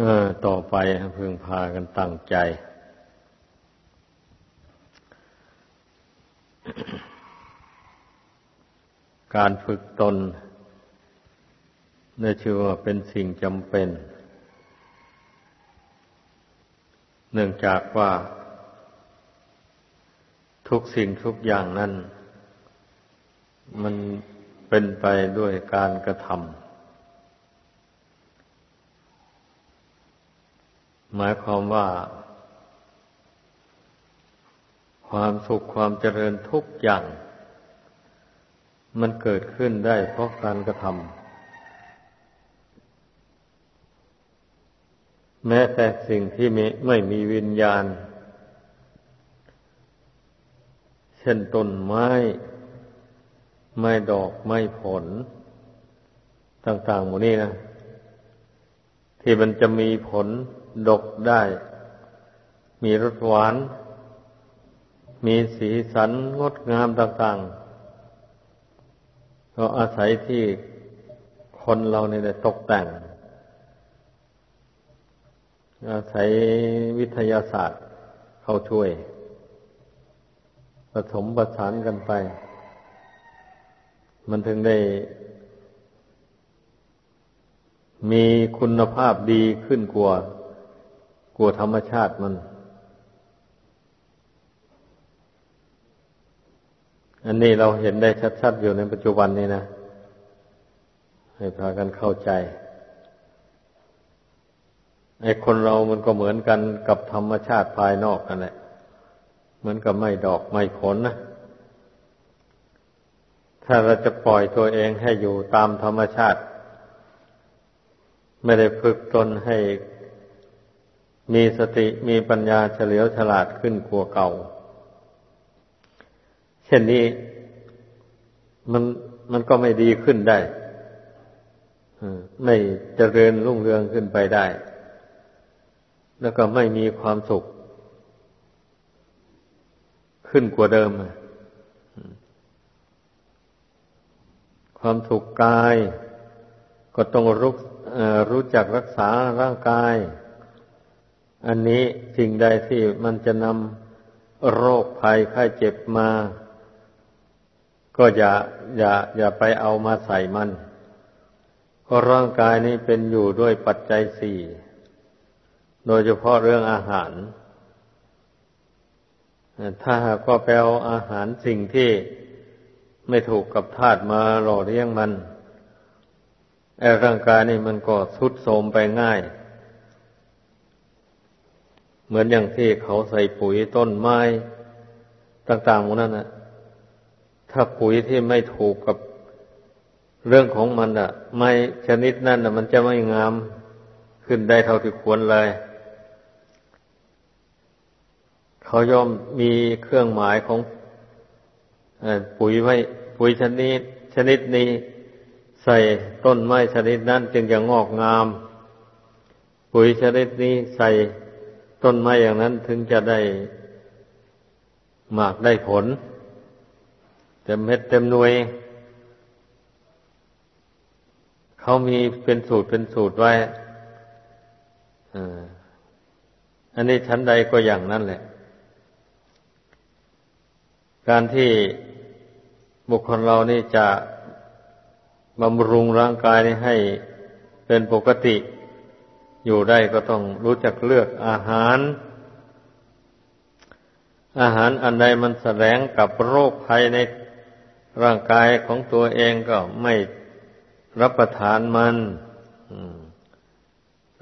เออ ต่อไปพึงพากันตั้งใจ การฝึกตนในชื่อว่าเป็นสิ่งจำเป็น เนื่องจากว่า ทุกสิ่งทุกอย่างนั้น มันเป็นไปด้วยการกระทำ หมายความว่า ความสุขความเจริญทุกอย่าง มันเกิดขึ้นได้เพราะการกระทำแม้แต่สิ่งที่ไม่ไม่มีวิญญาณ เช่นต้นไม้ ไม้ดอกไม้ผล ต่างๆหมดนี้นะที่มันจะมีผล ดกได้ มีรสหวาน มีสีสันงดงามต่างๆ ก็อาศัยที่คนเราเนี่ยตกแต่ง อาศัยวิทยาศาสตร์เข้าช่วยผสมประสานกันไป มันถึงได้มีคุณภาพดีขึ้นกว่า กลัวธรรมชาติมัน อันนี้เราเห็นได้ชัดๆอยู่ในปัจจุบันนี้นะ ให้พากันเข้าใจไอ้คนเรามันก็เหมือนกันกับธรรมชาติภายนอกกันแหละ เหมือนกับไม่ดอกไม่ผลนะ ถ้าเราจะปล่อยตัวเองให้อยู่ตามธรรมชาติ ไม่ได้ฝึกตนให้ มีสติมีปัญญาเฉลียวฉลาดขึ้นกว่าเก่า เช่นนี้มันมันก็ไม่ดีขึ้นได้ไม่เจริญรุ่งเรืองขึ้นไปได้ แล้วก็ไม่มีความสุข ขึ้นกว่าเดิม ความสุขกาย ก็ต้องรู้รู้จักรักษาร่างกาย อันนี้สิ่งใดที่มันจะนำโรคภัยไข้เจ็บมา ก็อย่าอย่าอย่าไปเอามาใส่มันเพราะร่างกายนี้เป็นอยู่ด้วยปัจจัยสี่โดยเฉพาะเรื่องอาหาร ถ้าหากว่าไปเอาอาหารสิ่งที่ไม่ถูกกับธาตุมาหล่อเลี้ยงมันไอ้ร่างกายนี่มันก็ทุดโทรมไปง่าย เหมือนอย่างที่เขาใส่ปุ๋ยต้นไม้ต่างๆพวกนั้นนะถ้าปุ๋ยที่ไม่ถูกกับเรื่องของมันอะ ไม่ชนิดนั้นอะ มันจะไม่งามขึ้นได้เท่าที่ควรเลย เขาย่อมมีเครื่องหมายของปุ๋ยไว้ปุ๋ยชนิด ชนิดนี้ใส่ต้นไม้ชนิดนั้นจึงจะงอกงาม ปุ๋ยชนิดนี้ใส่ ต้นไม้อย่างนั้นถึงจะได้หมากได้ผล เต็มเม็ดเต็มหน่วย เขามีเป็นสูตรเป็นสูตรไว้อันนี้ชั้นใดก็อย่างนั้นแหละ การที่บุคคลเรานี่จะบำรุงร่างกายให้เป็นปกติ อยู่ได้ก็ต้องรู้จักเลือกอาหาร อาหารอันใดมันแสดงกับโรคภัยในร่างกายของตัวเองก็ไม่รับประทานมัน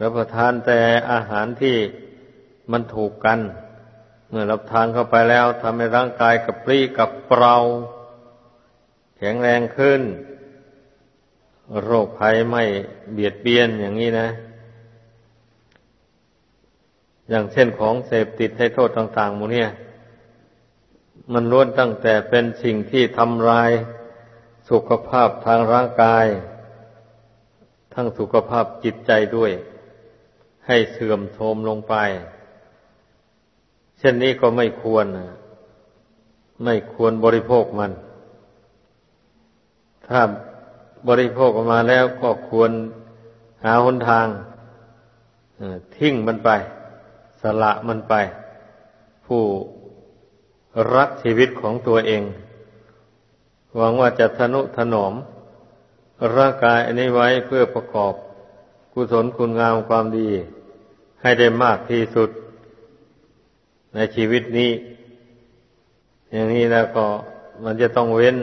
รับประทานแต่อาหารที่มันถูกกัน เมื่อรับทานเข้าไปแล้วทำให้ร่างกายกับปรี้กับเปราแข็งแรงขึ้น โรคภัยไม่เบียดเบียนอย่างนี้นะ อย่างเช่นของเสพติดให้โทษต่างๆมูเนี่ย มันล้วนตั้งแต่เป็นสิ่งที่ทำลายสุขภาพทางร่างกาย ทั้งสุขภาพจิตใจด้วย ให้เสื่อมโทรมลงไป เช่นนี้ก็ไม่ควร ไม่ควรบริโภคมัน ถ้าบริโภคออกมาแล้วก็ควรหาหนทางทิ้งมันไป สละมันไป ผู้รักชีวิตของตัวเอง หวังว่าจะทนุถนอม ร่างกายอันนี้ไว้เพื่อประกอบ กุศลคุณงามความดี ให้ได้มากที่สุด ในชีวิตนี้ อย่างนี้แล้วก็มันจะต้องเว้น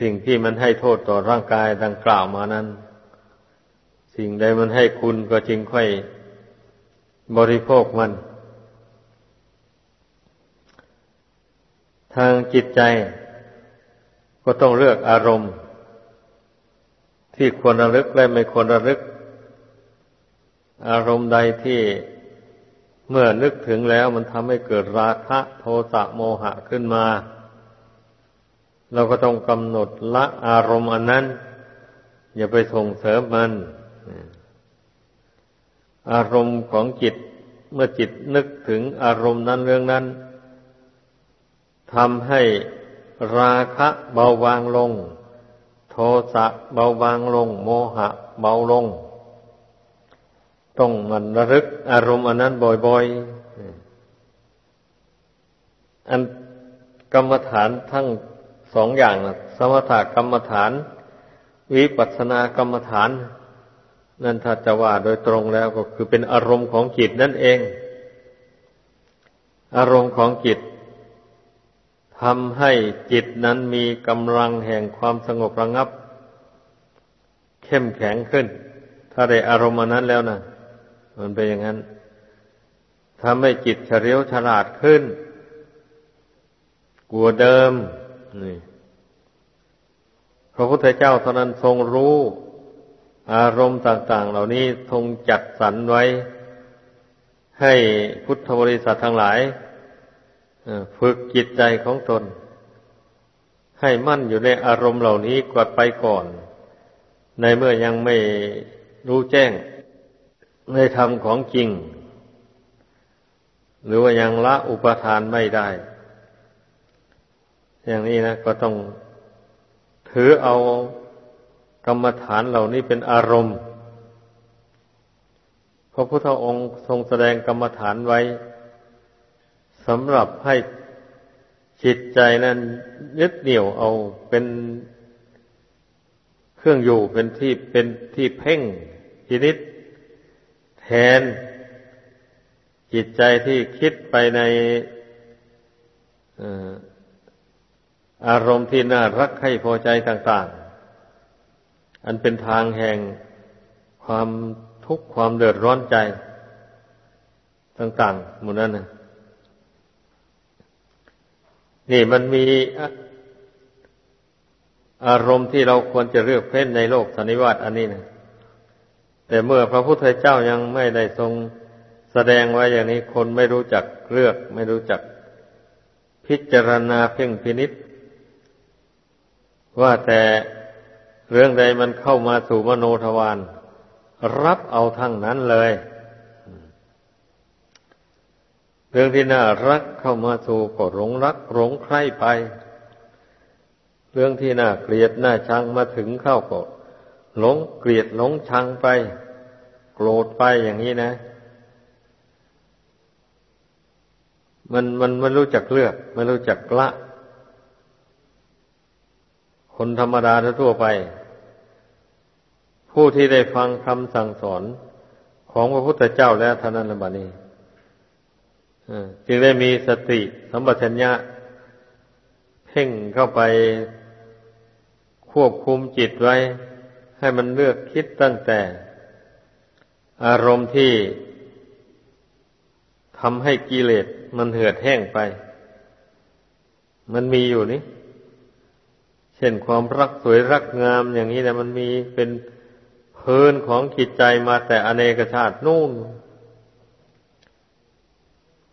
สิ่งที่มันให้โทษต่อร่างกายดังกล่าวมานั้น สิ่งใดมันให้คุณก็จึงค่อย บริโภคมัน ทางจิตใจก็ต้องเลือกอารมณ์ ที่ควรระลึกและไม่ควรระลึก อารมณ์ใดที่เมื่อนึกถึงแล้วมันทำให้เกิดราคะโทสะโมหะขึ้นมา เราก็ต้องกำหนดละอารมณ์อันนั้น อย่าไปส่งเสริมมัน อารมณ์ของจิตเมื่อจิตนึกถึงอารมณ์นั้นเรื่องนั้นทำให้ราคะเบาบางลง โทสะเบาบางลง โมหะเบาลง ต้องมันระลึกอารมณ์อันนั้นบ่อยๆ อันกรรมฐานทั้งสองอย่างนะสมถกรรมฐาน วิปัสสนากรรมฐาน นั่นถ้าจะว่าโดยตรงแล้วก็คือเป็นอารมณ์ของจิตนั่นเอง อารมณ์ของจิตทำให้จิตนั้นมีกำลังแห่งความสงบระงับ เข้มแข็งขึ้น ถ้าได้อารมณ์นั้นแล้วนะมันเป็นอย่างนั้นทำให้จิตเฉลียวฉลาดขึ้นกลัวเดิมนี่พระพุทธเจ้าเท่านั้นทรงรู้ อารมณ์ต่าง ๆ เหล่านี้ทรงจัดสรรไว้ ให้พุทธบริษัททั้งหลายฝึกจิตใจของตน ให้มั่นอยู่ในอารมณ์เหล่านี้กดไปก่อน ในเมื่อยังไม่รู้แจ้งในธรรมของจริง หรือว่ายังละอุปทานไม่ได้ อย่างนี้นะ ก็ต้องถือเอา กรรมฐานเหล่านี้เป็นอารมณ์ พระพุทธองค์ทรงแสดงกรรมฐานไว้สำหรับให้จิตใจนั้นยึดเหนี่ยวเอาเป็นเครื่องอยู่เป็นที่เป็นที่เพ่งพินิษแทนจิตใจที่คิดไปในอารมณ์ที่น่ารักให้พอใจต่างๆ อันเป็นทางแห่งความทุกข์ความเดือดร้อนใจ ต่างๆหมดนั้นนะนี่มันมีอารมณ์ที่เราควรจะเลือกเพ้นในโลกสันนิวาตอันนี้นะแต่เมื่อพระพุทธเจ้ายังไม่ได้ทรงแสดงไว้อย่างนี้คนไม่รู้จักเลือก ไม่รู้จัก พิจารณาเพ่งพินิษว่าแต่ เรื่องใดมันเข้ามาสู่มโนทวารรับเอาทั้งนั้นเลย เรื่องที่น่ารักเข้ามาสู่ก็หลงรักหลงใคร่ไป เรื่องที่น่าเกลียดน่าชังมาถึงเข้าก็หลงเกลียดหลงชังไป โกรธไปอย่างนี้นะ มันมันมันรู้จักเลือกไมันรู้จักละ คนธรรมดาทั่วไป ผู้ที่ได้ฟังคำสั่งสอนของพระพุทธเจ้าแล้วเท่านั้นละบานี้จึงได้มีสติสัมปชัญญะเพ่งเข้าไปควบคุมจิตไว้ ให้มันเลือกคิดตั้งแต่ อารมณ์ที่ทำให้กิเลสมันเหือดแห้งไป มันมีอยู่นี่ เช่นความรักสวยรักงามอย่างนี้แต่มันมีเป็น พื้นของจิตใจมาแต่อเนกชาตินู่น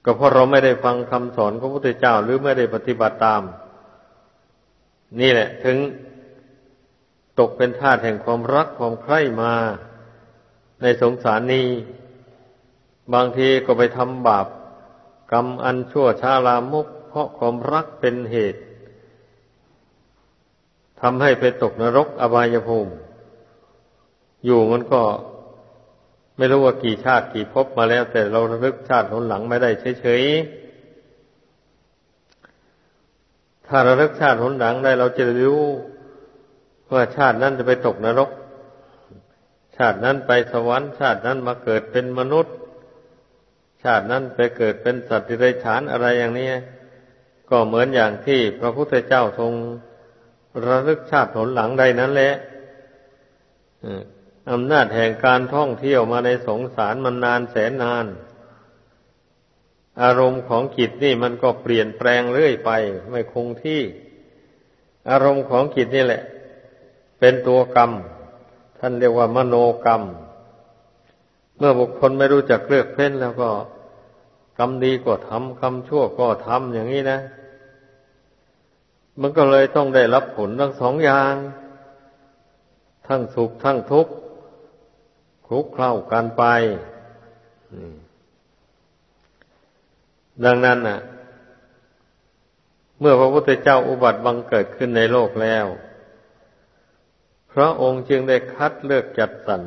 ก็เพราะเราไม่ได้ฟังคำสอนของพระพุทธเจ้าหรือไม่ได้ปฏิบัติตาม นี่แหละ ถึงตกเป็นทาสแห่งความรักความใคร่มา ในสงสารนี้ บางทีก็ไปทำบาป กรรมอันชั่วช้าลามก เพราะความรักเป็นเหตุทำให้ไปตกนรกอบายภูมิ อยู่มันก็ไม่รู้ว่ากี่ชาติกี่ภพมาแล้ว แต่เราระลึกชาติหนหลังไม่ได้เฉยๆ ถ้าระลึกชาติหนหลังได้ เราจะรู้ว่าชาตินั้นจะไปตกนรก ชาตินั้นไปสวรรค์ชาตินั้นมาเกิดเป็นมนุษย์ ชาตินั้นไปเกิดเป็นสัตว์ที่ไรฉานอะไรอย่างนี้ก็เหมือนอย่างที่พระพุทธเจ้าทรงระลึกชาติหนหลังได้นั้นแหละ อำนาจแห่งการท่องเที่ยวมาในสงสารมันนานแสนนาน อารมณ์ของจิตนี่มันก็เปลี่ยนแปลงเรื่อยไป ไม่คงที่ อารมณ์ของจิตนี่แหละ เป็นตัวกรรม ท่านเรียกว่ามโนกรรม เมื่อบุคคลไม่รู้จักเลือกเพ้นแล้วก็กรรมดีก็ทำกรรมชั่วก็ทำอย่างนี้นะมันก็เลยต้องได้รับผลทั้งสองอย่าง ทั้งสุขทั้งทุกข์ คลุกเคล้ากันไป ดังนั้นน่ะ เมื่อพระพุทธเจ้าอุบัติบังเกิดขึ้นในโลกแล้ว พระองค์จึงได้คัดเลือกจัดสรร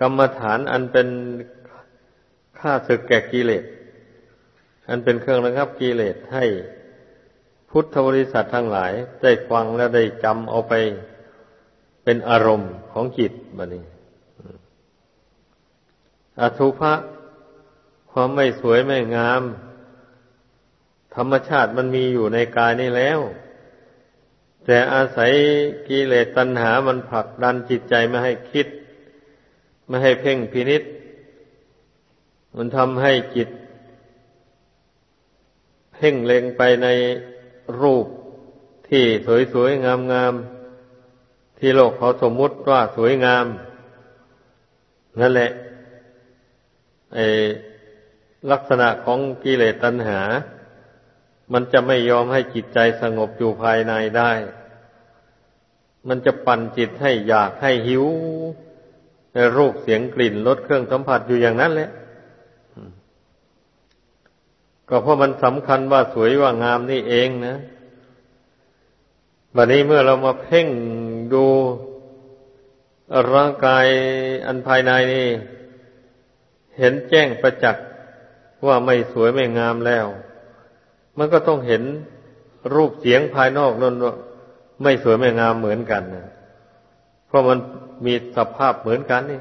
กรรมฐานอันเป็นค่าศึกแก่กิเลส อันเป็นเครื่องระงับกิเลสให้พุทธบริษัททั้งหลาย ได้ฟังและได้จำเอาไปเป็นอารมณ์ของจิตบันี้ อสุภะความไม่สวยไม่งาม ธรรมชาติมันมีอยู่ในกายนี้แล้ว แต่อาศัยกิเลสตัณหามันผลักดันจิตใจไม่ให้คิด ไม่ให้เพ่งพินิษมันทำให้จิต เพ่งเล็งไปในรูปที่สวยๆงามๆที่โลกเขาสมมุติว่าสวยงาม นั่นแหละ ลักษณะของกิเลสตัณหา มันจะไม่ยอมให้จิตใจสงบอยู่ภายในได้ มันจะปั่นจิตให้อยากให้หิวในรูปเสียงกลิ่นรสเครื่องสัมผัสอยู่อย่างนั้นแหละ ก็เพราะมันสำคัญว่าสวยว่างามนี่เองนะบัดนี้เมื่อเรามาเพ่งดูร่างกายอันภายในนี่ เห็นแจ้งประจักษ์ว่าไม่สวยไม่งามแล้ว มันก็ต้องเห็นรูปเสียงภายนอกนั่นว่าไม่สวยไม่งามเหมือนกันนะเพราะมันมีสภาพเหมือนกันนี่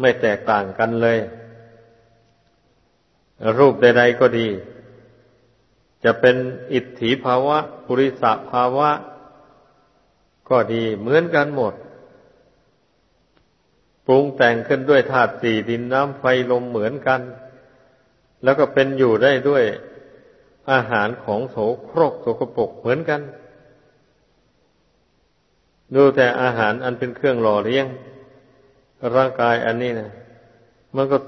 ไม่แตกต่างกันเลย รูปใด ๆก็ดี จะเป็นอิทธิภาวะ ปุริสภาวะ ก็ดีเหมือนกันหมด ปรุงแต่งขึ้นด้วยธาตุสี่ดินน้ำไฟลมเหมือนกัน แล้วก็เป็นอยู่ได้ด้วยอาหารของโสโครกโสกปกเหมือนกัน ดูแต่อาหารอันเป็นเครื่องหล่อเลี้ยง ร่างกายอันนี้นะมันก็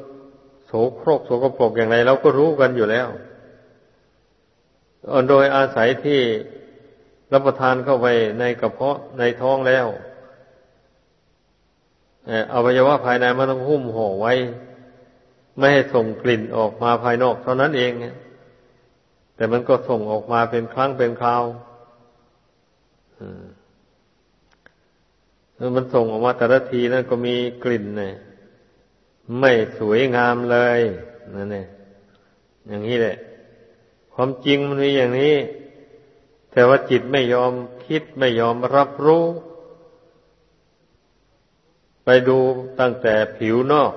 โสโครกโสกปกอย่างไรเราก็รู้กันอยู่แล้วโดยอาศัยที่รับประทานเข้าไปในกระเพาะในท้องแล้ว อวัยวะภายในมันต้องหุ้มห่อไว้ ไม่ให้ส่งกลิ่นออกมาภายนอกเท่านั้นเองแต่มันก็ส่งออกมาเป็นครั้งเป็นคราวมันส่งออกมาแต่ละทีนั่นก็มีกลิ่นเนี่ยไม่สวยงามเลยนั่นเองอย่างนี้แหละ ความจริงมันมีอย่างนี้ แต่ว่าจิตไม่ยอมคิดไม่ยอมรับรู้ ไปดูตั้งแต่ผิวนอก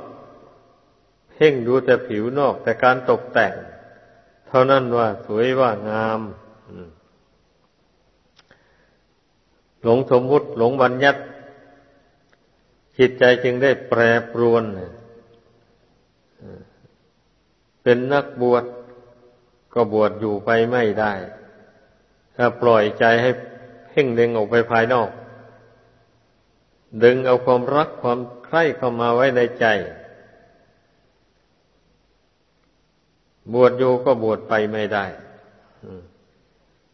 เพ่งดูแต่ผิวนอก แต่การตกแต่ง เท่านั้นว่าสวยว่างามหลงสมมุติหลงบัญญัติจิตใจจึงได้แปรปรวนเป็นนักบวชก็บวชอยู่ไปไม่ได้ ถ้าปล่อยใจให้เพ่งเล็งออกไปภายนอก ดึงเอาความรักความใคร่เข้ามาไว้ในใจ บวชอยู่ก็บวชไปไม่ได้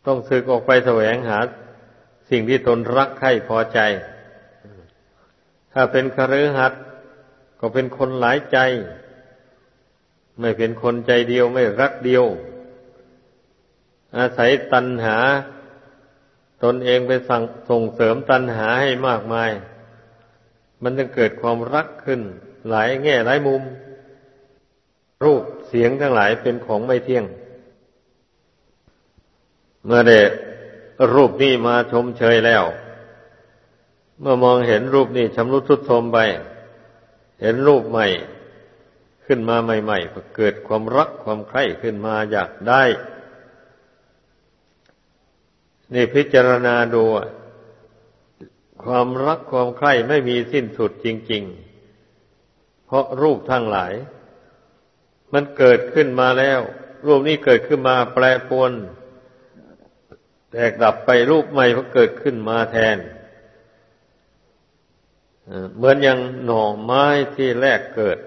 ต้องสึกออกไปแสวงหา สิ่งที่ตนรักใคร่พอใจ ถ้าเป็นคฤหัสถ์ก็เป็นคนหลายใจ ไม่เป็นคนใจเดียวไม่รักเดียว อาศัยตัณหา ตนเองไปสั่งส่งเสริมตัณหาให้มากมาย มันจะเกิดความรักขึ้น หลายแง่หลายมุม รูปเสียงทั้งหลายเป็นของไม่เที่ยง เมื่อเดรูปนี้มาชมเชยแล้ว เมื่อมองเห็นรูปนี้ชำรุดทุดโทรมไป เห็นรูปใหม่ขึ้นมาใหม่ๆก็เกิดความรักความใคร่ขึ้นมาอยากได้ นี่พิจารณาดู ความรักความใคร่ไม่มีสิ้นสุดจริง ๆ เพราะรูปทั้งหลาย มันเกิดขึ้นมาแล้ว รูปนี้เกิดขึ้นมาแปรปวนแตกดับไปรูปใหม่ก็เกิดขึ้นมาแทนเหมือนอย่างหน่อไม้ที่แรกเกิด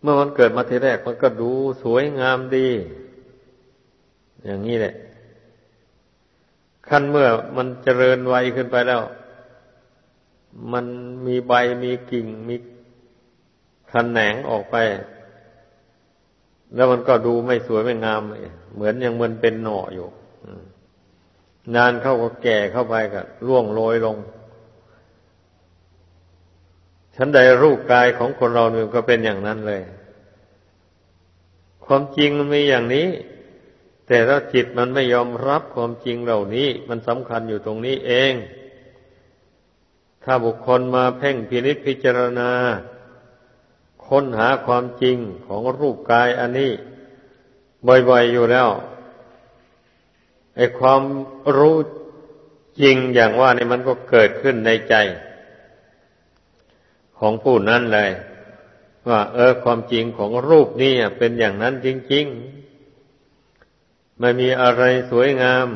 เมื่อมันเกิดมาทีแรกมันก็ดูสวยงามดี อย่างนี้แหละ ขั้นเมื่อมันเจริญวัยขึ้นไปแล้ว มันมีใบมีกิ่งมีคันแหนงออกไป แล้วมันก็ดูไม่สวยไม่งาม เหมือนยังมันเป็นหน่ออยู่นานเข้าก็แก่เข้าไปก็ร่วงโรยลงฉันใดรูปกายของคนเราเนี่ยก็เป็นอย่างนั้นเลย ความจริงมันมีอย่างนี้ แต่ถ้าจิตมันไม่ยอมรับความจริงเหล่านี้ มันสำคัญอยู่ตรงนี้เอง ถ้าบุคคลมาเพ่งพินิจพิจารณา ค้นหาความจริงของรูปกายอันนี้ บ่อยๆอยู่แล้วไอ้ความรู้จริงอย่างว่านี่มันก็เกิดขึ้นในใจ ของผู้นั้นเลย ว่า เออความจริงของรูปนี่เป็นอย่างนั้นจริง ๆ ไม่มีอะไรสวยงาม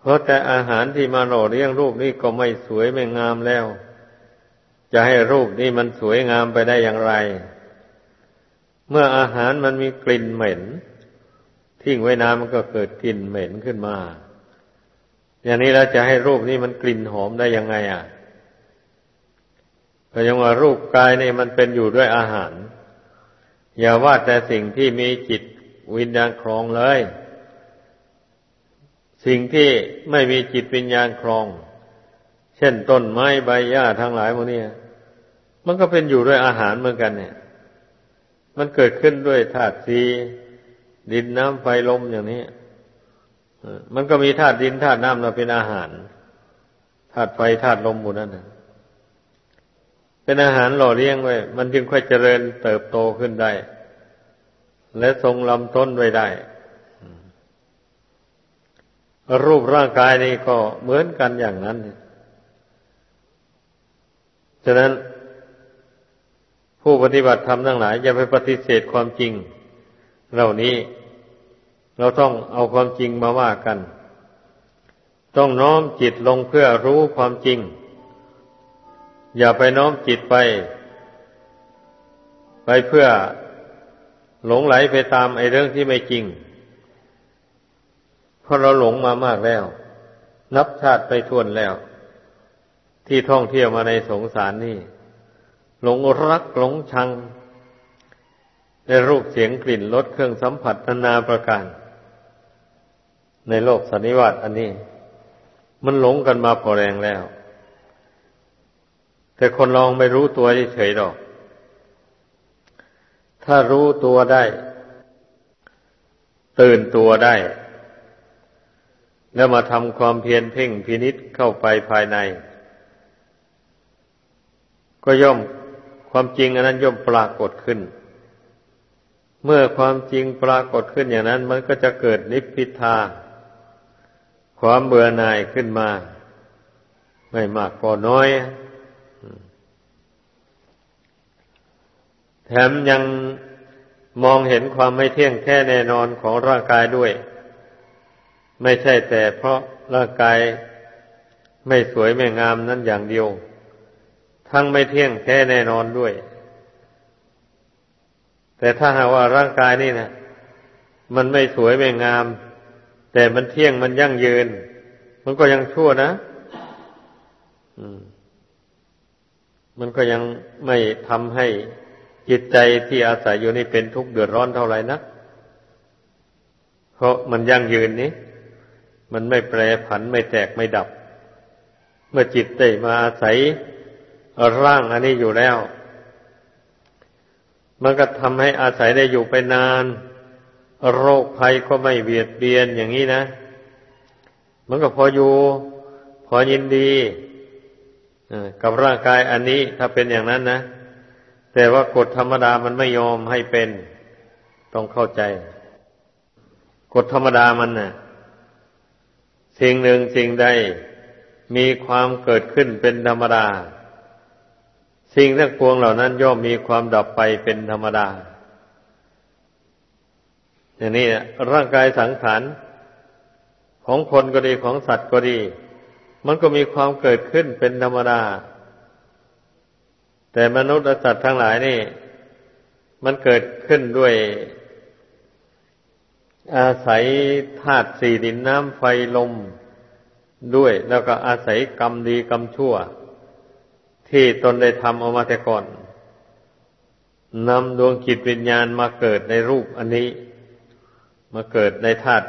เพราะแต่อาหารที่มาหล่อเลี้ยงรูปนี้ก็ไม่สวยไม่งามแล้ว จะให้รูปนี้มันสวยงามไปได้อย่างไร เมื่ออาหารมันมีกลิ่นเหม็น ทิ้งไว้นานมันก็เกิดกลิ่นเหม็นขึ้นมา อย่างนี้เราจะให้รูปนี้มันกลิ่นหอมได้ยังไง อะก็ยังว่ารูปกายนี่มันเป็นอยู่ด้วยอาหาร อย่าว่าแต่สิ่งที่มีจิต วิญญาณครองเลย สิ่งที่ไม่มีจิตวิญญาณครอง เช่นต้นไม้ใบหญ้าทั้งหลายพวกนี้มันก็เป็นอยู่ด้วยอาหารเหมือนกัน เนี่ย มันเกิดขึ้นด้วยธาตุสีดินน้ำไฟลมอย่างนี้มันก็มีธาตุดินธาตุน้ำมาเป็นอาหารธาตุไฟธาตุลมหมดนั่นเป็นอาหารหล่อเลี้ยงไว้ มันจึงค่อยเจริญเติบโตขึ้นได้ และทรงลำต้นไว้ได้ รูปร่างกายนี้ก็เหมือนกันอย่างนั้น ฉะนั้นผู้ปฏิบัติธรรมทั้งหลายอย่าไปปฏิเสธความจริง เหล่านี้เราต้องเอาความจริงมาว่ากัน ต้องน้อมจิตลงเพื่อรู้ความจริง อย่าไปน้อมจิตไป ไปเพื่อ หลงไหลไปตามไอ้เรื่องที่ไม่จริง เพราะเราหลงมามากแล้ว นับชาติไปทวนแล้ว ที่ท่องเที่ยวมาในสงสารนี่ หลงรักหลงชังในรูปเสียงกลิ่นรสเครื่องสัมผัสนานาประการ ในโลกสันนิวาตอันนี้ มันหลงกันมาพอแรงแล้ว แต่คนลองไม่รู้ตัวเฉยๆหรอก ถ้ารู้ตัวได้ ตื่นตัวได้ แล้วมาทำความเพียรเพ่งพินิษเข้าไปภายใน ก็ย่อมความจริงอันนั้นย่อมปรากฏขึ้น เมื่อความจริงปรากฏขึ้นอย่างนั้น มันก็จะเกิดนิพพิทา ความเบื่อหน่ายขึ้นมา ไม่มากก็น้อย แถมยังมองเห็นความไม่เที่ยงแท้แน่นอนของร่างกายด้วย ไม่ใช่แต่เพราะร่างกายไม่สวยไม่งามนั้นอย่างเดียว ทั้งไม่เที่ยงแท้แน่นอนด้วย แต่ถ้าหากว่าร่างกายนี่นะมันไม่สวยไม่งาม แต่มันเที่ยงมันยั่งยืน มันก็ยังชั่วนะมันก็ยังไม่ทำให้ จิตใจที่อาศัยอยู่นี่เป็นทุกข์เดือดร้อนเท่าไหร่นะเพราะมันยั่งยืนนี้ มันไม่แปรผันไม่แตกไม่ดับ เมื่อจิตได้มาอาศัยร่างอันนี้อยู่แล้ว มันก็ทำให้อาศัยได้อยู่ไปนาน โรคภัยก็ไม่เบียดเบียนอย่างนี้นะ มันก็พออยู่ พอยินดีกับร่างกายอันนี้ถ้าเป็นอย่างนั้นนะ แต่ว่ากฎธรรมดามันไม่ยอมให้เป็น ต้องเข้าใจ กฎธรรมดามันนะ่ะ สิ่งหนึ่งสิ่งใด มีความเกิดขึ้นเป็นธรรมดา สิ่งทั้งปวงเหล่านั้นย่อมมีความดับไปเป็นธรรมดาอย่างนี้ร่างกายสังขารของคนก็ดีของสัตว์ก็ดี มันก็มีความเกิดขึ้นเป็นธรรมดา แต่มนุษย์และสัตว์ทั้งหลายนี่ มันเกิดขึ้นด้วย อาศัยธาตุสี่ดินน้ำไฟลมด้วย แล้วก็อาศัยกรรมดีกรรมชั่ว ที่ตนได้ทำเอามาแต่ก่อนนำดวงจิตวิญญาณมาเกิดในรูปอันนี้ มาเกิดในธาตุ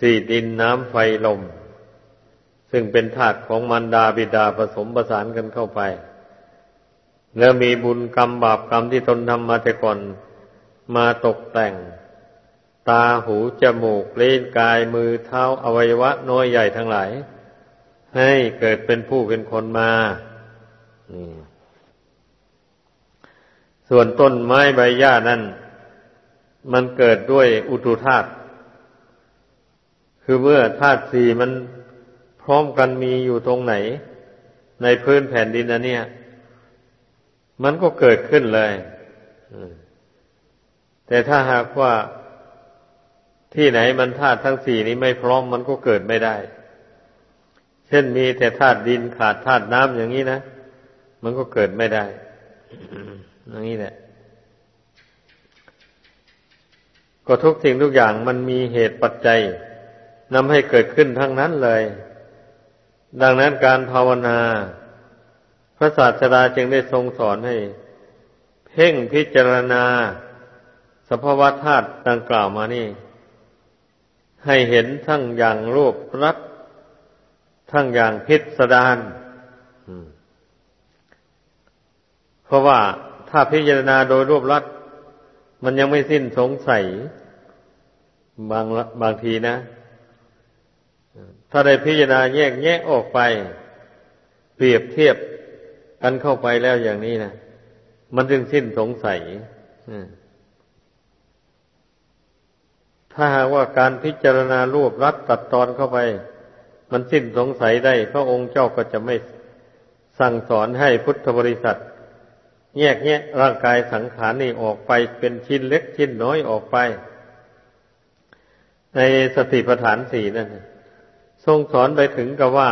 สี่ดินน้ำไฟลม ซึ่งเป็นธาตุของมันดาบิดาผสมประสานกันเข้าไป แล้วมีบุญกรรมบาปกรรมที่ตนทำมาแต่ก่อนมาตกแต่ง ตาหูจมูกเล่นกายมือเท้าอวัยวะน้อยใหญ่ทั้งหลาย ให้เกิดเป็นผู้เป็นคนมาส่วนต้นไม้ใบหญ้านั้นมันเกิดด้วยอุตุธาตุคือเมื่อธาตุสี่มันพร้อมกันมีอยู่ตรงไหน ในพื้นแผ่นดินอันเนี้ย มันก็เกิดขึ้นเลยแต่ถ้าหากว่าที่ไหนมันธาตุทั้งสี่นี้ไม่พร้อมมันก็เกิดไม่ได้ เช่นมีแต่ธาตุดินขาดธาตุน้ำอย่างนี้นะมันก็เกิดไม่ได้อย่างนี้แหละก็ทุกสิ่งทุกอย่างมันมีเหตุปัจจัยนำให้เกิดขึ้นทั้งนั้นเลย ดังนั้นการภาวนา พระศาสดาจึงได้ทรงสอนให้ เพ่งพิจารณาสภาวะธาตุดังกล่าวมานี่ ให้เห็นทั้งอย่างรูปรัดทั้งอย่างพิสดารเพราะว่าถ้าพิจารณาโดยรูปรัดมันยังไม่สิ้นสงสัย บางบางทีนะ ถ้าได้พิจารณาแยกแยะออกไป เปรียบเทียบ กันเข้าไปแล้วอย่างนี้นะมันจึงสิ้นสงสัยถ้าหากว่าการพิจารณารวบรัดตัดตอนเข้าไป มันสิ้นสงสัยได้ พระองค์เจ้าก็จะไม่สั่งสอนให้พุทธบริษัท แยกแยะร่างกายสังขารนี่ออกไปเป็นชิ้นเล็กชิ้นน้อยออกไป ในสติปัฏฐานสี่นั่นทรงสอนไปถึงกับว่า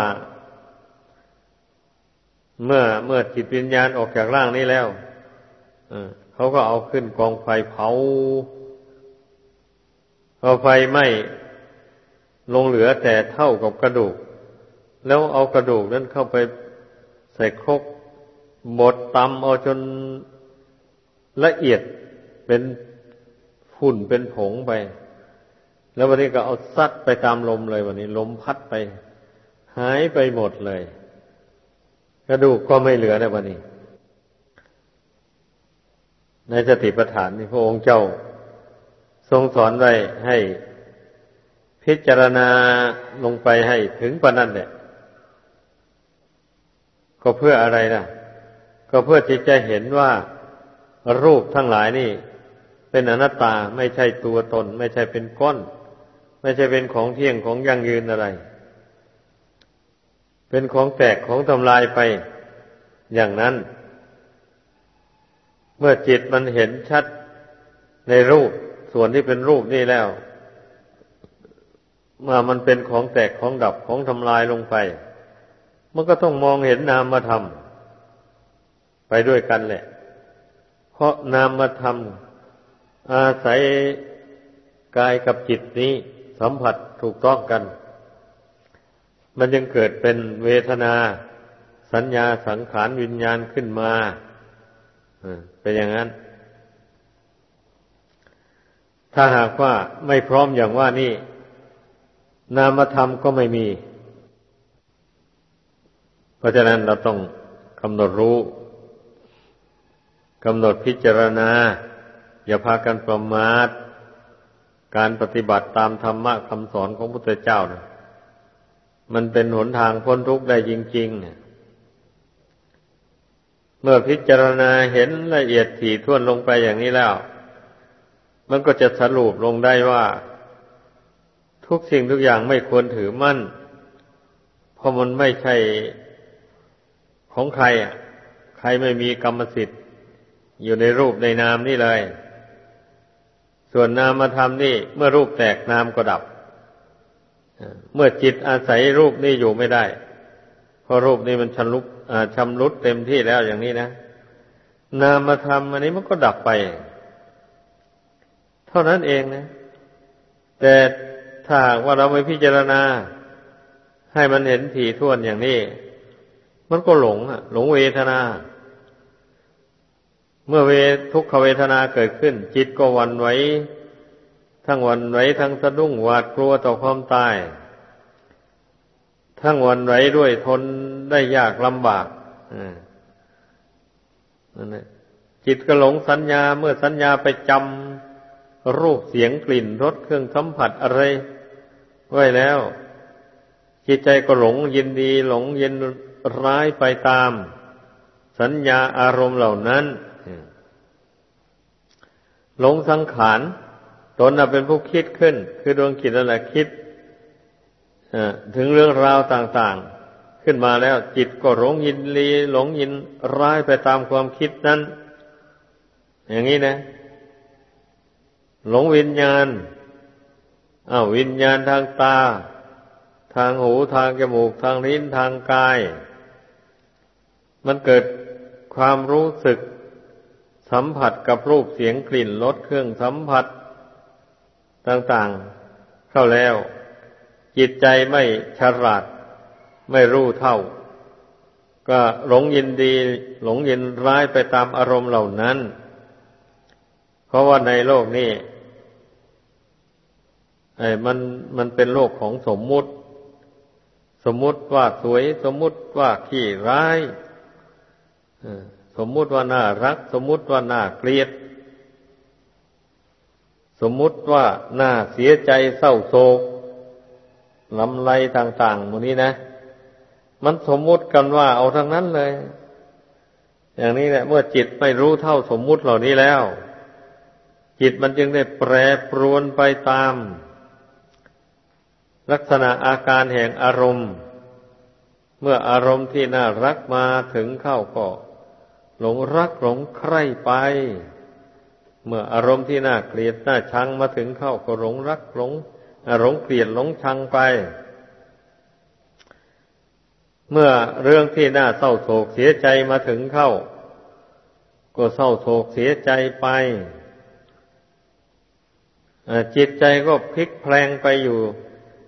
เมื่อเมื่อจิตวิญญาณออกจากร่างนี้แล้วเขาก็เอาขึ้นกองไฟเผาพอไฟไหม้ลงเหลือแต่เท่ากับกระดูก แล้วเอากระดูกนั้นเข้าไปใส่ครกบดตำเอาจนละเอียดเป็นฝุ่นเป็นผงไป แล้ววันนี้ก็เอาซัดไปตามลมเลยวันนี้ ลมพัดไป หายไปหมดเลย กระดูกก็ไม่เหลือแล้ววันนี้ ในสติปัฏฐานนี่พระองค์เจ้า ทรงสอนไว้ให้พิจารณาลงไปให้ถึงปานนั้นเนี่ยก็เพื่ออะไรนะก็เพื่อที่จะเห็นว่ารูปทั้งหลายนี่ เป็นอนัตตาไม่ใช่ตัวตน ไม่ใช่เป็นก้อน ไม่ใช่เป็นของเที่ยงของยั่งยืนอะไร เป็นของแตกของทำลายไปอย่างนั้น เมื่อจิตมันเห็นชัดในรูป ส่วนที่เป็นรูปนี่แล้วเมื่อมันเป็นของแตกของดับของทำลายลงไป มันก็ต้องมองเห็นนามธรรมไปด้วยกันแหละ เพราะนามธรรมอาศัยกายกับจิตนี้สัมผัสถูกต้องกัน มันยังเกิดเป็นเวทนา สัญญาสังขารวิญญาณขึ้นมาเป็นอย่างนั้น ถ้าหากว่าไม่พร้อมอย่างว่านี่ นามธรรมก็ไม่มี เพราะฉะนั้นเราต้องกำหนดรู้กำหนดพิจารณา อย่าพากันประมาทการปฏิบัติตามธรรมะคำสอนของพระพุทธเจ้านะ มันเป็นหนทางพ้นทุกข์ได้จริง ๆ เมื่อพิจารณาเห็นละเอียดถี่ถ้วนลงไปอย่างนี้แล้ว มันก็จะสรุปลงได้ว่า ทุกสิ่งทุกอย่างไม่ควรถือมั่น เพราะมันไม่ใช่ของใครอะ ใครไม่มีกรรมสิทธิ์ อยู่ในรูปในนามนี่เลย ส่วนนามธรรมนี่ เมื่อรูปแตกนามก็ดับ เมื่อจิตอาศัยรูปนี่อยู่ไม่ได้ เพราะรูปนี่มันชำรุดชำรุดเต็มที่แล้วอย่างนี้นะ นามธรรมอันนี้มันก็ดับไป เท่านั้นเองนะ แต่ถ้าว่าเราไม่พิจารณา ให้มันเห็นถี่ถ้วนอย่างนี้ มันก็หลงอะหลงเวทนา เมื่อเวทุกขเวทนาเกิดขึ้น จิตก็วันไหว ทั้งวันไหวทั้งสะดุ้งหวาดกลัวต่อความตาย ทั้งวันไหวด้วยทนได้ยากลำบากนั่นแหละจิตก็หลงสัญญาเมื่อสัญญาไปจำรูปเสียงกลิ่นรสเครื่องสัมผัสอะไร ไว้แล้ว จิตใจก็หลงยินดีหลงยินร้ายไปตาม สัญญาอารมณ์เหล่านั้น หลงสังขาร ตนเป็นผู้คิดขึ้น คือดวงจิตนั่นแหละคิดถึงเรื่องราวต่างๆ ขึ้นมาแล้ว จิตก็หลงยินลีหลงยินร้ายไปตามความคิดนั้น อย่างนี้นะ หลงวิญญาณอ้าววิญญาณทางตา ทางหูทางจมูกทางลิ้นทางกาย มันเกิดความรู้สึก สัมผัสกับรูปเสียงกลิ่นรสเครื่องสัมผัส ต่างๆ เข้าแล้ว จิตใจไม่ฉลาด ไม่รู้เท่า ก็หลงยินดี หลงยินร้ายไปตามอารมณ์เหล่านั้น เพราะว่าในโลกนี้ไอ้มันมันเป็นโลกของสมมุติ สมมุติว่าสวย สมมุติว่าขี้ร้ายสมมุติว่าน่ารัก สมมุติว่าน่าเกลียด สมมุติว่าน่าเสียใจเศร้าโศกลำไรต่างๆหมดนี้นะ มันสมมุติกันว่าเอาทั้งนั้นเลย อย่างนี้แหละ เมื่อจิตไม่รู้เท่าสมมุติเหล่านี้แล้ว จิตมันจึงได้แปรปรวนไปตาม ลักษณะอาการแห่งอารมณ์ เมื่ออารมณ์ที่น่ารักมาถึงเข้าก็ หลงรักหลงใคร่ไป เมื่ออารมณ์ที่น่าเกลียดน่าชังมาถึงเข้าก็หลงรักหลงหลงเกลียดหลงชังไป เมื่อเรื่องที่น่าเศร้าโศกเสียใจมาถึงเข้า ก็เศร้าโศกเสียใจไปจิตใจก็พลิกแพลงไปอยู่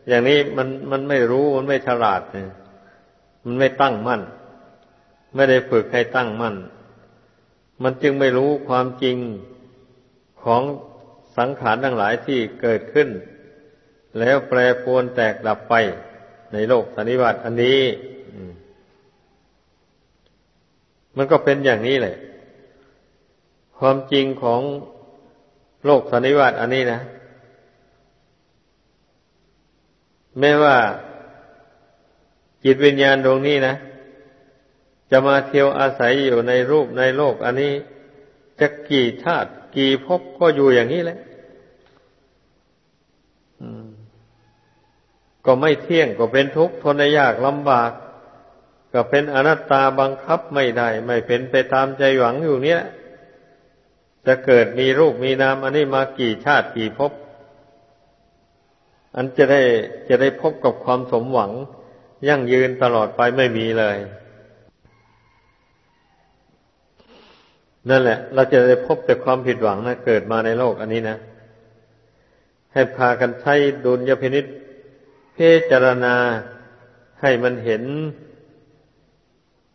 อย่างนี้มันมันไม่รู้มันไม่ฉลาดมันไม่ตั้งมั่น ไม่ได้ฝึกให้ตั้งมั่น มันจึงไม่รู้ความจริง ของสังขารทั้งหลายที่เกิดขึ้น แล้วแปรปรวนแตกดับไปในโลกสันนิบาตอันนี้มันก็เป็นอย่างนี้แหละ ความจริงของโลกสันนิบาตอันนี้นะ แม้ว่าจิตวิญญาณดวงนี้นะ จะมาเที่ยวอาศัยอยู่ในรูปในโลก อันนี้จะกี่ชาติ กี่ภพก็อยู่อย่างนี้แหละก็ไม่เที่ยงก็เป็นทุกข์ทนยากลำบาก ก็เป็นอนัตตาบังคับไม่ได้ ไม่เป็นไปตามใจหวังอยู่เนี้ยจะเกิดมีรูปมีนามอันนี้มากี่ชาติกี่ภพอันจะได้จะได้พบกับความสมหวัง ยั่งยืนตลอดไปไม่มีเลย นั่นแหละ เราจะได้พบแต่ความผิดหวังนะเกิดมาในโลกอันนี้นะ ให้พากันใช้ดุลยพินิษเพจารณาให้มันเห็น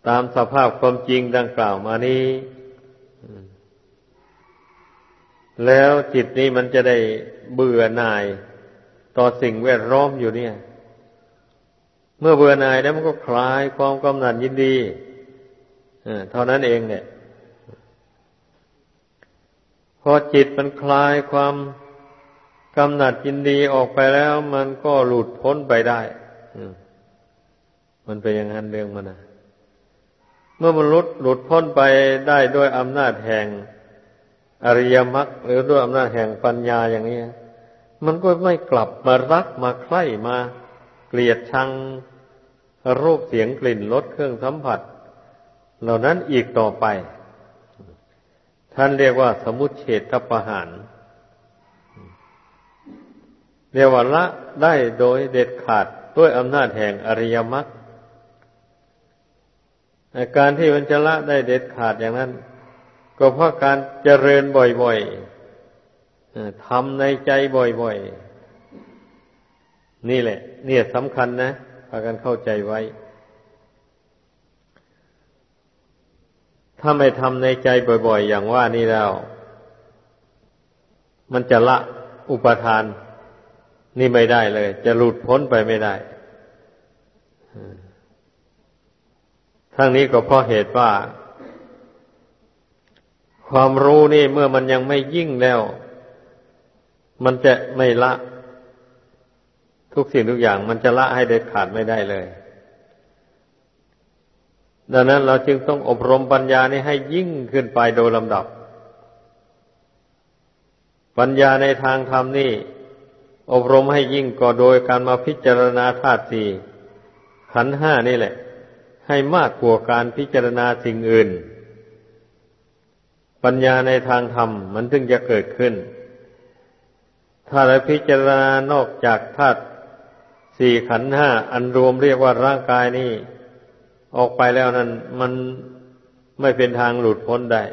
ตามสภาพความจริงดังกล่าวมานี้แล้วจิตนี้มันจะได้เบื่อหน่าย ต่อสิ่งแวดล้อมอยู่เนี่ย เมื่อเบื่อหน่ายแล้วมันก็คลายความกำหนัดยินดีเท่านั้นเองเนี่ย พอจิตมันคลายความกำหนัดยินดีออกไปแล้ว มันก็หลุดพ้นไปได้มันเป็นอย่างนั้นเรื่องมันนะเมื่อมันหลุดหลุดพ้นไปได้ด้วยอำนาจแห่งอริยมรรคหรือด้วยอำนาจแห่งปัญญาอย่างนี้ มันก็ไม่กลับมารักมาใคร่มาเกลียดชังรูปเสียงกลิ่นรสเครื่องสัมผัส เหล่านั้นอีกต่อไป ท่านเรียกว่าสมุทเฉทประหาร เรียกว่าละได้โดยเด็ดขาดด้วยอำนาจแห่งอริยมรรคการที่มันจะละได้เด็ดขาดอย่างนั้น ก็เพราะการเจริญบ่อยๆทำในใจบ่อยๆ นี่แหละ เนี่ยสำคัญนะพากันเข้าใจไว้ ถ้าไม่ทำในใจบ่อย ๆ อย่างว่านี่แล้ว มันจะละอุปทาน นี่ไม่ได้เลย จะหลุดพ้นไปไม่ได้ ทั้งนี้ก็เพราะเหตุว่า ความรู้นี่เมื่อมันยังไม่ยิ่งแล้ว มันจะไม่ละ ทุกสิ่งทุกอย่าง มันจะละให้เด็ดขาดไม่ได้เลย ดังนั้นเราจึงต้องอบรมปัญญานี้ให้ยิ่งขึ้นไปโดยลำดับ ปัญญาในทางธรรมนี่ อบรมให้ยิ่งก็โดยการมาพิจารณาธาตุสี่ขันห้านี่แหละ ให้มากกว่าการพิจารณาสิ่งอื่น ปัญญาในทางธรรมมันถึงจะเกิดขึ้น ถ้าเราพิจารณานอกจากธาตุสี่ขันห้าอันรวมเรียกว่าร่างกายนี่ ออกไปแล้วนั้น มันไม่เป็นทางหลุดพ้นได้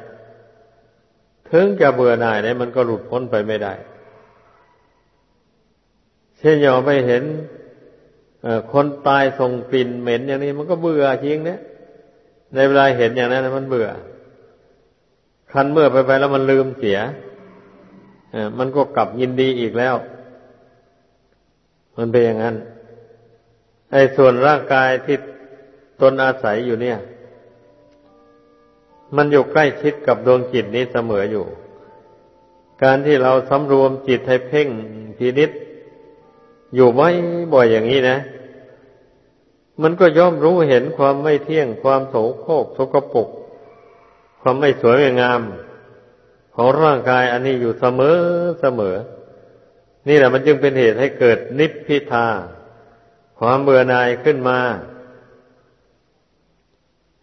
ถึงจะเบื่อหน่ายเนี่ยมันก็หลุดพ้นไปไม่ได้ เช่นอย่าไปเห็นคนตายส่งกลิ่นเหม็นอย่างนี้ มันก็เบื่อจริงเนี่ยในเวลาเห็นอย่างนั้นมันเบื่อ คันเมื่อไปไปแล้วมันลืมเสียมันก็กลับยินดีอีกแล้ว มันเป็นอย่างนั้น ไอ้ส่วนร่างกายที่ ตนอาศัยอยู่เนี่ย มันอยู่ใกล้ชิดกับดวงจิตนี้เสมออยู่ การที่เราสำรวมจิตให้เพ่งพินิษอยู่ไม่บ่อยอย่างนี้นะ มันก็ย่อมรู้เห็นความไม่เที่ยงความโสโครกสกปรกความไม่สวยไม่งาม ของร่างกายอันนี้อยู่เสมอเสมอ นี่แหละมันจึงเป็นเหตุให้เกิดนิพพิทา ความเบื่อหน่ายขึ้นมา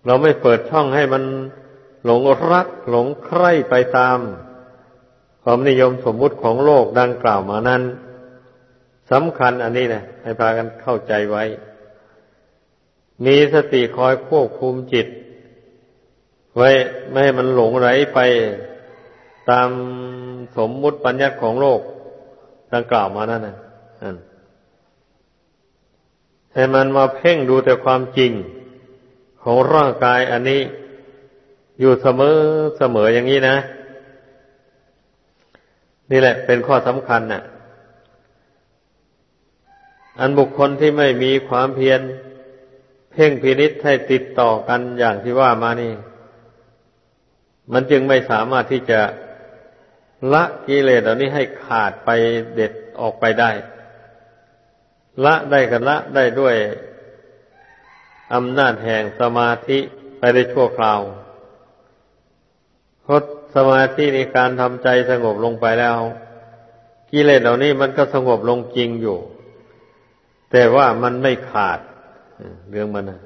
เราไม่เปิดช่องให้มันหลงรักหลงใคร่ไปตาม ความนิยมสมมุติของโลกดังกล่าวมานั้นสำคัญอันนี้นะให้พากันเข้าใจไว้ มีสติคอยควบคุมจิต ไว้ไม่ให้มันหลงไหลไปตามสมมุติปัญญาของโลก ดังกล่าวมานั่นนะให้มันมาเพ่งดูแต่ความจริง ของร่างกายอันนี้ อยู่เสมอเสมออย่างนี้นะ นี่แหละ เป็นข้อสำคัญนะ่ะ อันบุคคลที่ไม่มีความเพียร เพ่งพินิษให้ติดต่อกันอย่างที่ว่ามานี่ มันจึงไม่สามารถที่จะละกิเลสเหล่านี้ให้ขาดไปเด็ดออกไปได้ ละได้กันละได้ด้วย อำนาจแห่งสมาธิไปได้ชั่วคราวพราะสมาธิในการทำใจสงบลงไปแล้ว กิเลสเหล่านี้มันก็สงบลงจริงอยู่ แต่ว่ามันไม่ขาดเรื่องมันนะ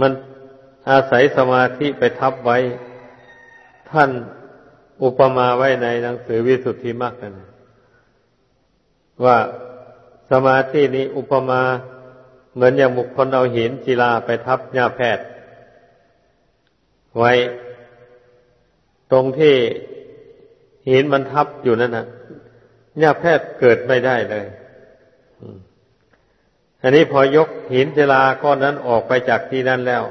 มันอาศัยสมาธิไปทับไว้ ท่านอุปมาไว้ในหนังสือวิสุทธิมรรคกันว่าสมาธินี้อุปมา เหมือนอย่างบุคคลเอาหินศิลาไปทับหญ้าแพทย์ ไว้ ตรงที่หินมันทับอยู่นั่นนะหญ้าแพทย์เกิดไม่ได้เลยอันนี้พอยกหินศิลาก้อนนั้นออกไปจากที่นั่นแล้ว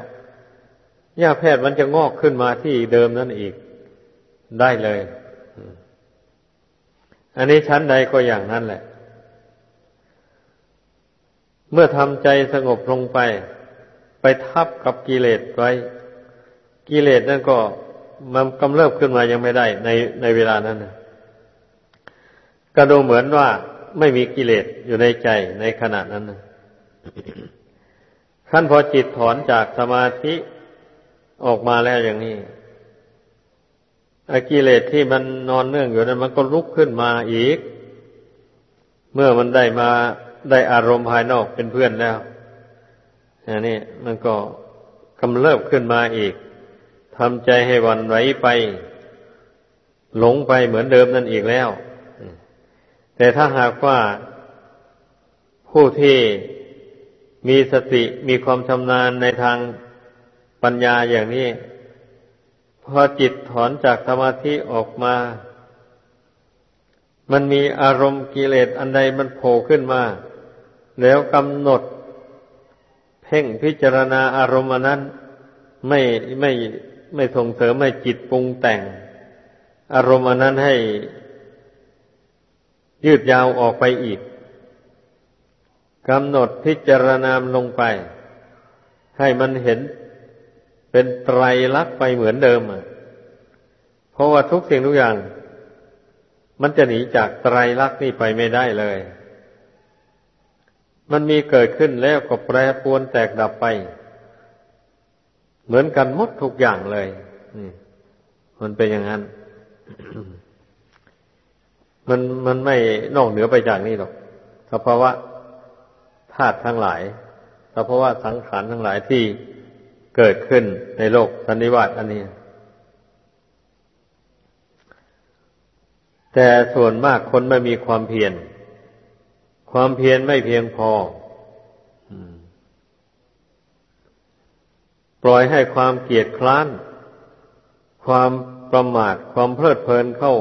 หญ้าแพทย์มันจะงอกขึ้นมาที่เดิมนั่นอีกได้เลย อันนี้ชั้นใดก็อย่างนั้นแหละ เมื่อทำใจสงบลงไป ไปทับกับกิเลสไว้ กิเลสนั่นก็มันกำเริบขึ้นมายังไม่ได้ ในในเวลานั้นนะก็ดูเหมือนว่าไม่มีกิเลสอยู่ในใจในขณะนั้นนะขั้นพอจิตถอนจากสมาธิออกมาแล้วอย่างนี้อากิเลสที่มันนอนเนื่องอยู่นั้นมันก็ลุกขึ้นมาอีก เมื่อมันได้มา ได้อารมณ์ภายนอกเป็นเพื่อนแล้วอันนี้มันก็กำเริบขึ้นมาอีกทำใจให้วันไหวไป หลงไปเหมือนเดิมนั่นอีกแล้ว แต่ถ้าหากว่าผู้ที่มีสติมีความชำนาญในทางปัญญาอย่างนี้ พอจิตถอนจากสมาธิออกมา มันมีอารมณ์กิเลสอันใดมันโผล่ขึ้นมา แล้วกำหนด เพ่งพิจารณาอารมณ์อนั้น ไม่ไม่ไม่ส่งเสริมให้จิตปรุงแต่ง อารมณ์อนนั้นให้ ยืดยาวออกไปอีกกำหนดพิจารณาลงไป ให้มันเห็นเป็นไตรลักษณ์ไปเหมือนเดิมอะเพราะว่าทุกสิ่งทุกอย่าง มันจะหนีจากไตรลักษณ์นี่ไปไม่ได้เลย มันมีเกิดขึ้นแล้วก็แปรปวนแตกดับไป เหมือนกันหมดทุกอย่างเลยนี่มันเป็นอย่างนั้น มันมันไม่นอกเหนือไปจากนี้หรอกสภาวะธาตุทั้งหลายสภาวะสังขารทั้งหลายที่เกิดขึ้นในโลกสันนิวาตอันนี้ แต่ส่วนมากคนไม่มีความเพียร ความเพียรไม่เพียงพอปล่อยให้ความเกียดคร้าน ความประมาทความเพลิดเพลินเข้า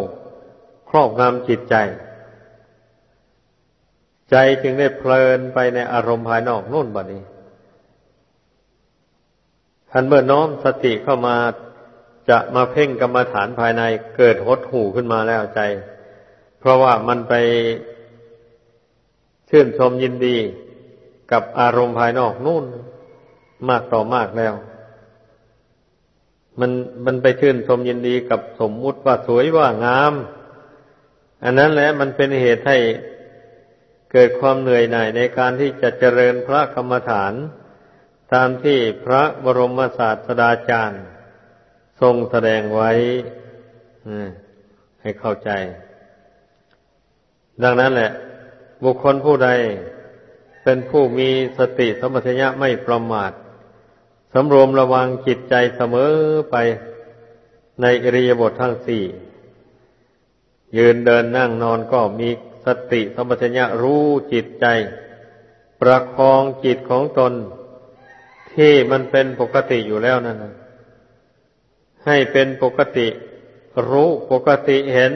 ครอบงำจิตใจ ใจจึงได้เพลินไปในอารมณ์ภายนอกนู่นบัดนี้ท่านเมื่อน้อมสติเข้ามาจะมาเพ่งกรรมฐานภายในเกิดหดหูขึ้นมาแล้วใจ เพราะว่ามันไป ชื่นชมยินดีกับอารมณ์ภายนอกนู่นมากต่อมากแล้ว มันมันไปชื่นชมยินดีกับสมมุติว่าสวยว่างาม อันนั้นแหละมันเป็นเหตุให้เกิดความเหนื่อยหน่ายในการที่จะเจริญพระกรรมฐาน ตามที่พระบรมศาสดาจารย์ ทรงแสดงไว้ให้เข้าใจ ดังนั้นแหละ บุคคลผู้ใดเป็นผู้มีสติสมัชยะไม่ประมาทสำรวมระวังจิตใจเสมอไปในอริยบททั้งสี่ ยืนเดินนั่งนอนก็มีสติสมัชัญญะรู้จิตใจ ประคองจิตของตน ที่มันเป็นปกติอยู่แล้วนั่นให้เป็นปกติ รู้ปกติเห็น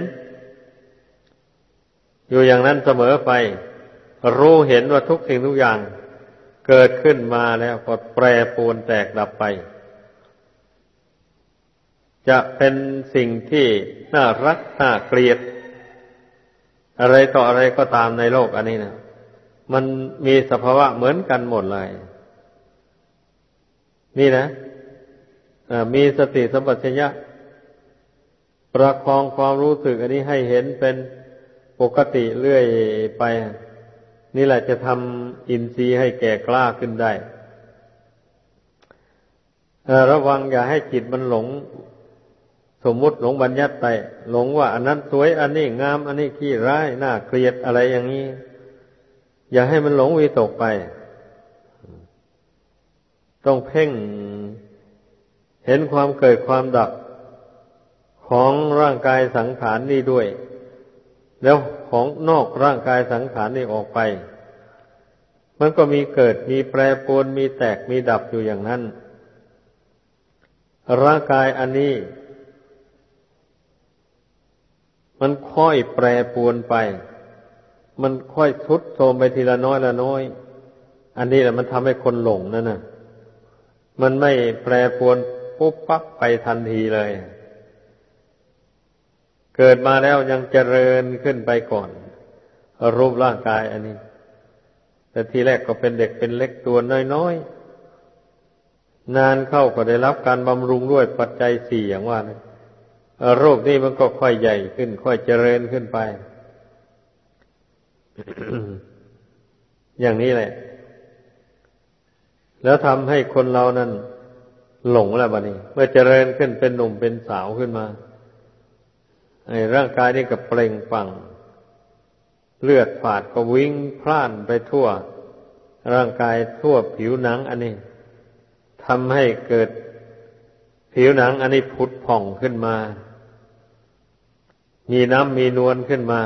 อยู่อย่างนั้นเสมอไป รู้เห็นว่าทุกสิ่งทุกอย่าง เกิดขึ้นมาแล้วก็แปรปรวนแตกดับไป จะเป็นสิ่งที่น่ารักน่าเกลียด อะไรต่ออะไรก็ตามในโลกอันนี้นะมันมีสภาวะเหมือนกันหมดเลย นี่นะมีสติสัมปชัญญะประคองความรู้สึกอันนี้ให้เห็นเป็น ปกติเรื่อยไป นี่แหละจะทำอินทรีย์ให้แก่กล้าขึ้นได้ระวังอย่าให้จิตมันหลง สมมุติหลงบัญญัติไปหลงว่า อันนั้นสวยอันนี้งาม อันนี้ขี้ร้ายน่าเกลียดอะไรอย่างนี้ อย่าให้มันหลงวิตกไป ต้องเพ่งเห็นความเกิดความดับของร่างกายสังขารนี่ด้วย แล้วของนอกร่างกายสังขารนี่ออกไป มันก็มีเกิดมีแปรปรวนมีแตกมีดับอยู่อย่างนั้น ร่างกายอันนี้ มันค่อยแปรปรวนไป มันค่อยทุดโทมไปทีละน้อยละน้อย อันนี้แหละมันทำให้คนหลงนั่นน่ะมันไม่แปรปรวนปุ๊บปั๊บไปทันทีเลย เกิดมาแล้วยังเจริญขึ้นไปก่อน รูปร่างกายอันนี้ แต่ทีแรกก็เป็นเด็กเป็นเล็กตัวน้อยๆนานเข้าก็ได้รับการบำรุงด้วยปัจจัยสี่อย่างว่านะโรคนี้มันก็ค่อยใหญ่ขึ้น ค่อยเจริญขึ้นไป อย่างนี้แหละ แล้วทำให้คนเรานั้นหลงแล้วบ้านี้ เมื่อเจริญขึ้นเป็นหนุ่มเป็นสาวขึ้นมา ร่างกายนี่ก็เปล่งปัง เลือดฝาดก็วิ่งพล่านไปทั่ว ร่างกายทั่วผิวหนัง อันนี้ทำให้เกิดผิวหนัง อันนี้พุดผ่องขึ้นมา มีน้ำมีนวลขึ้นมา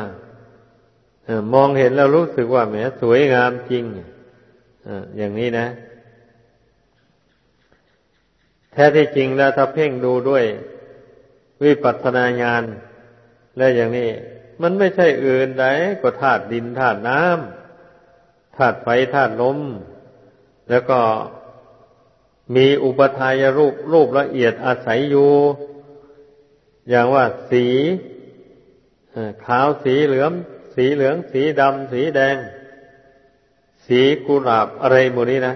มองเห็นแล้วรู้สึกว่าแหมสวยงามจริงอย่างนี้นะ แท้ที่จริงแล้วถ้าเพ่งดูด้วยวิปัสสนาญาณ และอย่างนี้มันไม่ใช่อื่นใดก็ธาตุดินธาตุน้ำธาตุไฟธาตุลม แล้วก็มีอุปทายรูปรูปละเอียดอาศัยอยู่ อย่างว่าสีขาวสีเหลือง สีเหลือง สีดำสีแดง สีกุหลาบอะไรหมดนี้นะ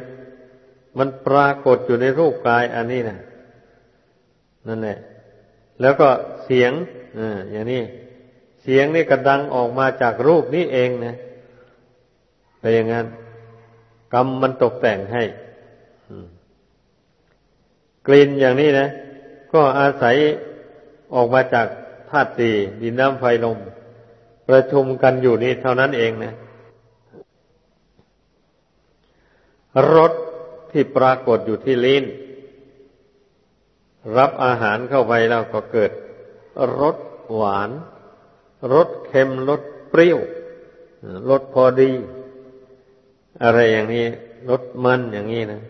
มันปรากฏอยู่ในรูปกายอันนี้นะนั่นแหละแล้วก็เสียง อย่างนี้เสียงนี่กระดังออกมาจากรูปนี้เองนะไปอย่างนั้นกรรมมันตกแต่งให้กลิ่นอย่างนี้นะ ก็อาศัยออกมาจากธาตุสี่ดินน้ำไฟลม ประชุมกันอยู่นี่เท่านั้นเองนะรสที่ปรากฏอยู่ที่ลิ้น รับอาหารเข้าไปแล้วก็เกิด รสหวานรสเค็มรสเปรี้ยวรสพอดี อะไรอย่างนี้รสมันอย่างนี้นะ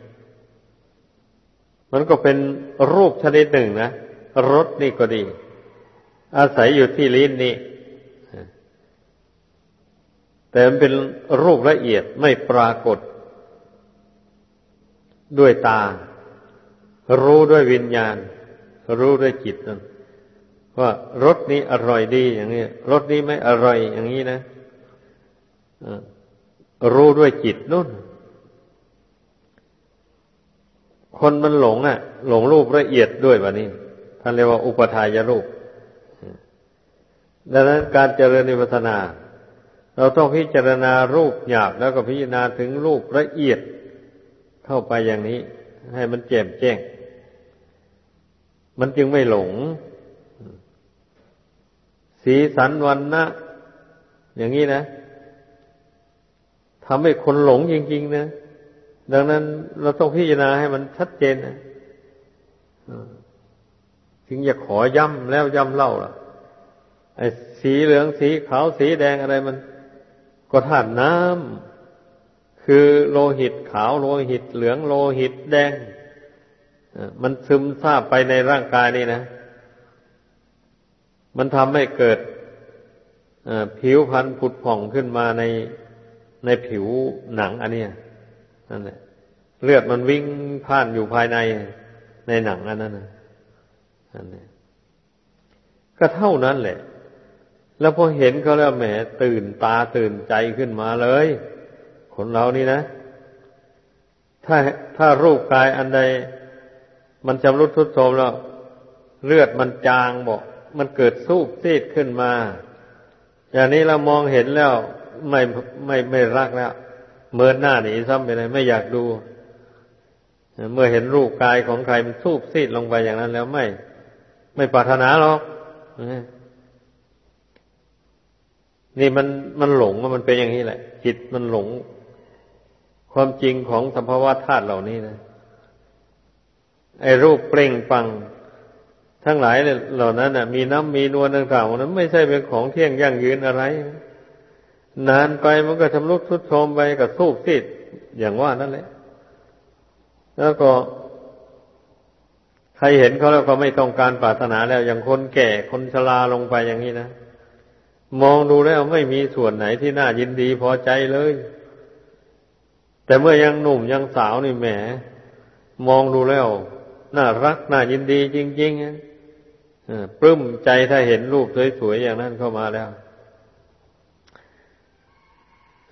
มันก็เป็นรูปชนิดหนึ่งนะรสนี่ก็ดี อาศัยอยู่ที่ลิ้นนี่แต่มันเป็นรูปละเอียดไม่ปรากฏ ด้วยตา รู้ด้วยวิญญาณ รู้ด้วยจิตนั่น ว่ารสนี้อร่อยดีอย่างนี้รสนี้ไม่อร่อยอย่างนี้นะรู้ด้วยจิตนู่น คนมันหลงอะ หลงรูปละเอียดด้วยแบบนี้ท่านเรียกว่าอุปทายรูป ดังนั้นการเจริญนิพพานา เราต้องพิจารณารูปหยาบแล้วก็พิจารณาถึงรูปละเอียดเข้าไปอย่างนี้ ให้มันแจ่มแจ้ง มันจึงไม่หลง สีสันวันนะอย่างนี้นะทำให้คนหลงจริงๆนะดังนั้นเราต้องพิจารณาให้มันชัดเจนนะถึงจะขอย้ำแล้วย้ำเล่าล่ะไอ้สีเหลืองสีขาวสีแดงอะไรมัน ก็ธาตุน้ำคือโลหิตขาวโลหิตเหลืองโลหิตแดงมันซึมซาบไปในร่างกายนี่นะ มันทำให้เกิดผิวพันธุ์ผุดผ่องขึ้นมาในในผิวหนังอันเนี้ยนั่นแหละเลือดมันวิ่งผ่านอยู่ภายในในหนังอันนั้นนั่นแหละก็เท่านั้นแหละ แล้วพอเห็นเขาแล้วแหมตื่นตาตื่นใจขึ้นมาเลย คนเรานี่นะ ถ้าถ้ารูปกายอันใด มันจำรุดทุดโทรมแล้ว เลือดมันจางบอก มันเกิดสูบซีดขึ้นมา อย่างนี้เรามองเห็นแล้วไม่ไม่ไม่รักแล้วเมินหน้าหนีซ้ำไปเลยไม่อยากดู เมื่อเห็นรูปกายของใครมันสูบซีดลงไปอย่างนั้นแล้วไม่ ไม่ปรารถนาหรอกนี่มันมันหลงมันเป็นอย่างนี้แหละ จิตมันหลง ความจริงของสภาวะธาตุเหล่านี้นะไอ้รูปเปล่งปัง ทั้งหลายเหล่านั้นมีน้ำมีนวลต่างๆนั้นไม่ใช่เป็นของเที่ยงยั่งยืนอะไร นานไปมันก็ชำรุดทุดโทรมไปกับสูบซีดอย่างว่านั่นแหละ แล้วก็ ใครเห็นเขาแล้วก็ไม่ต้องการปรารถนาแล้วอย่างคนแก่คนชราลงไปอย่างนี้นะมองดูแล้วไม่มีส่วนไหนที่น่ายินดีพอใจเลย แต่เมื่อยังหนุ่มยังสาวนี่แหม มองดูแล้ว น่ารักน่ายินดีจริงๆ ปลื้มใจถ้าเห็นรูปสวยๆอย่างนั้นเข้ามาแล้ว